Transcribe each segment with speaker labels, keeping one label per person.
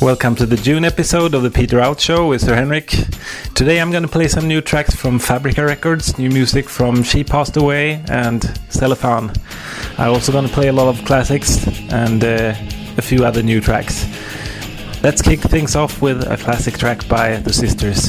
Speaker 1: Welcome to the June episode of the Peter Out Show with Sir Henrik. Today I'm going to play some new tracks from Fabrika Records, new music from She Past Away and Cellophane. I'm also going to play a lot of classics and uh, a few other new tracks. Let's kick things off with a classic track by the Sisters.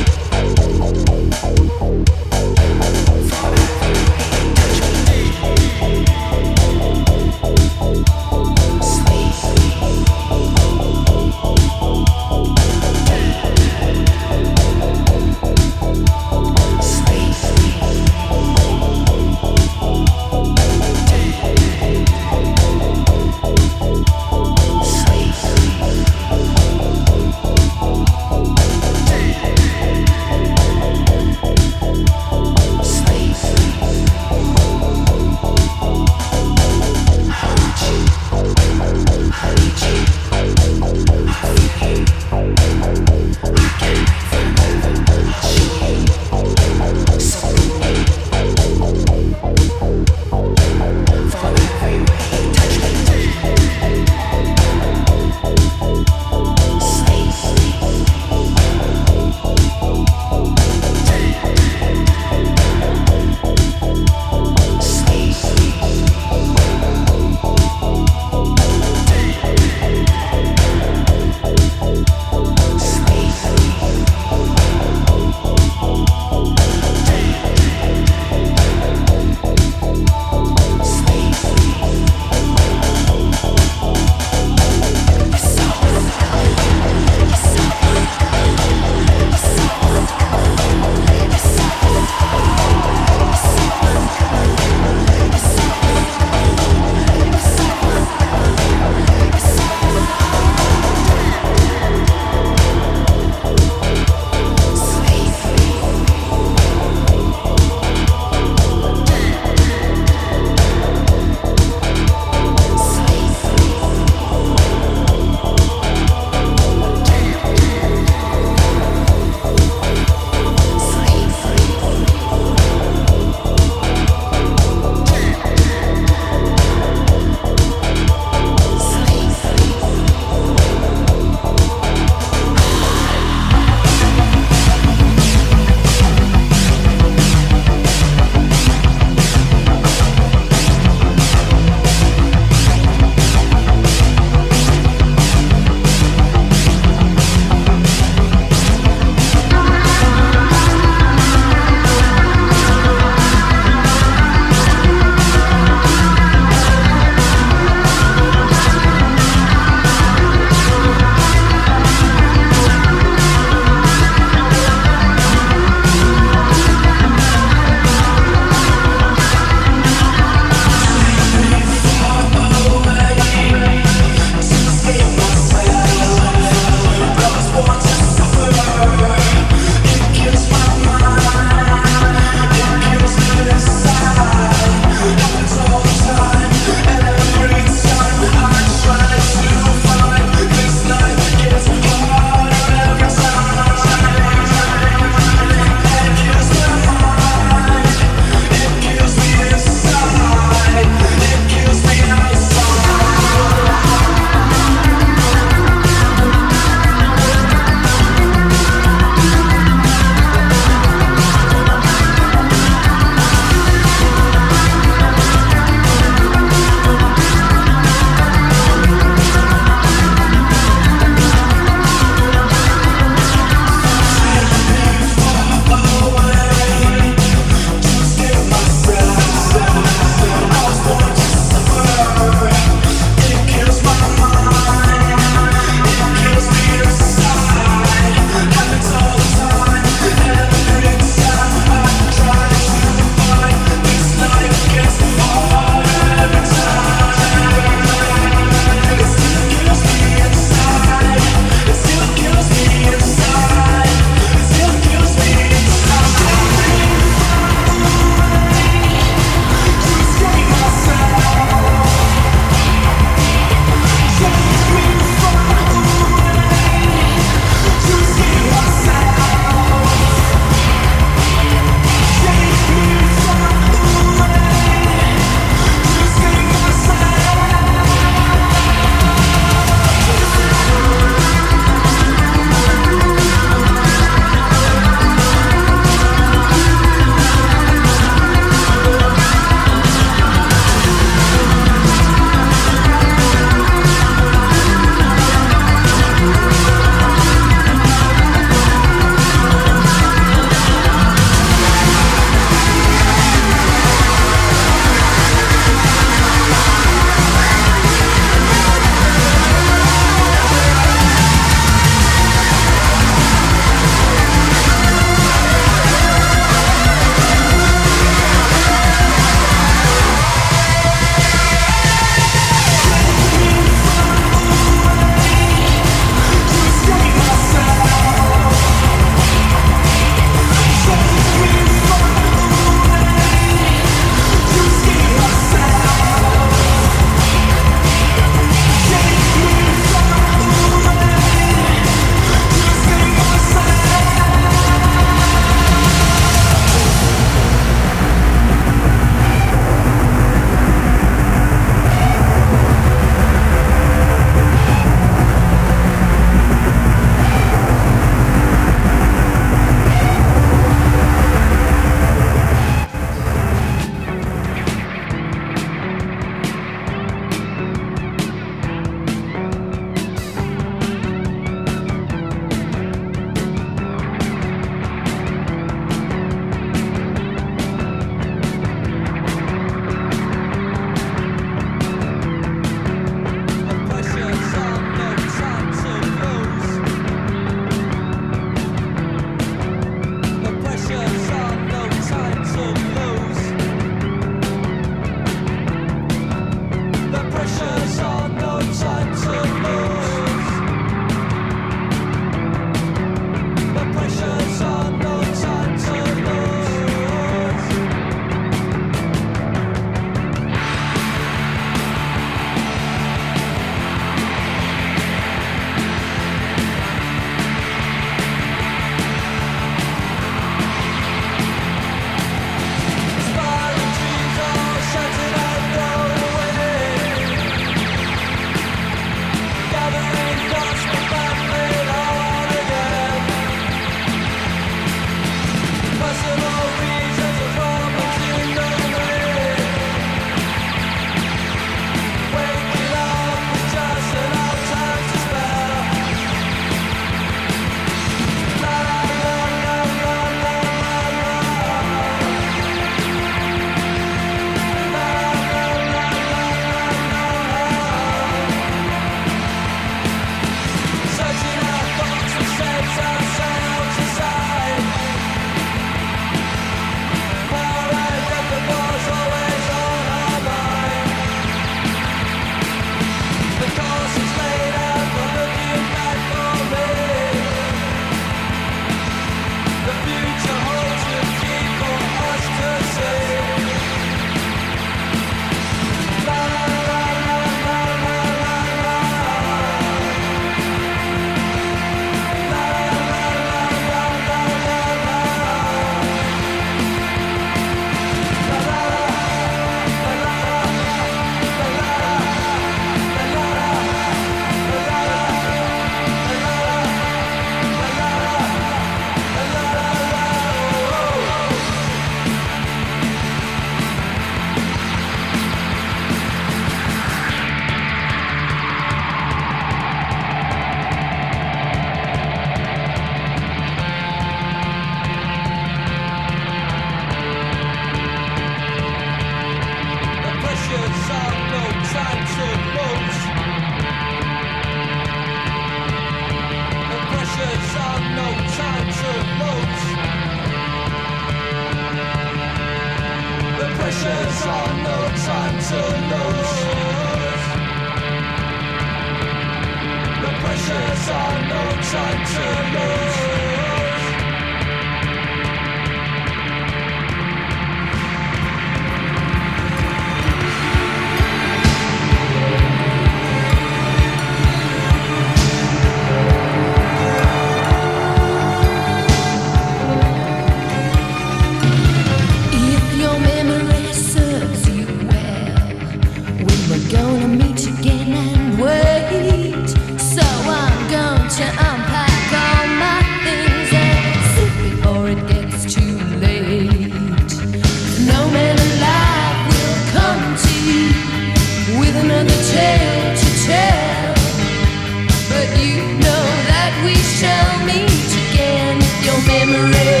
Speaker 2: you know that we shall meet again. Your memory.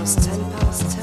Speaker 2: past ten past
Speaker 3: ten.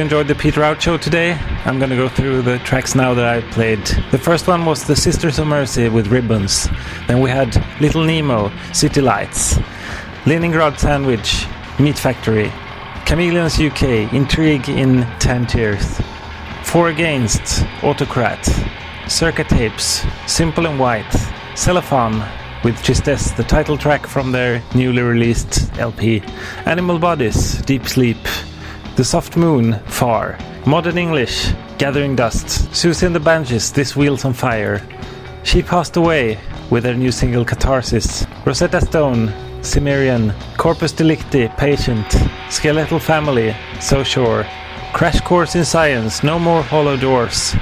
Speaker 3: You enjoyed the Peter Out show today. I'm gonna go through the tracks now that I played. The first one was The Sisters of Mercy with Ribbons. Then we had Little Nemo, City Lights. Leningrad Sandwich, Meat Factory. Chameleons UK, Intrigue in Tangiers. Four Against, Autocrat. Circa Tapes, Simple and White. Cellophane with Tristesse, the title track from their newly released LP. Animal Bodies, Deep Sleep. The Soft Moon, Far. Modern English, Gathering Dust. Siouxsie and the Banshees, This Wheel's on Fire. She Past Away with her new single Catharsis. Rosetta Stone, Cimmerian. Corpus Delicti, Patient. Skeletal Family, So Sure. Crash Course in Science, No More Hollow Doors.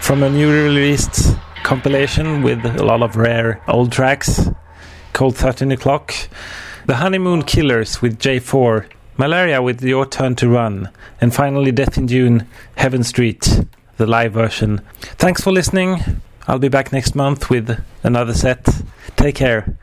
Speaker 3: From a newly released compilation with a lot of rare old tracks called 13 O'Clock. The Honeymoon Killers with J4. Malaria with Your Turn to Run, and finally Death in June, Heaven Street, the live version. Thanks for listening. I'll be back next month with another set. Take care.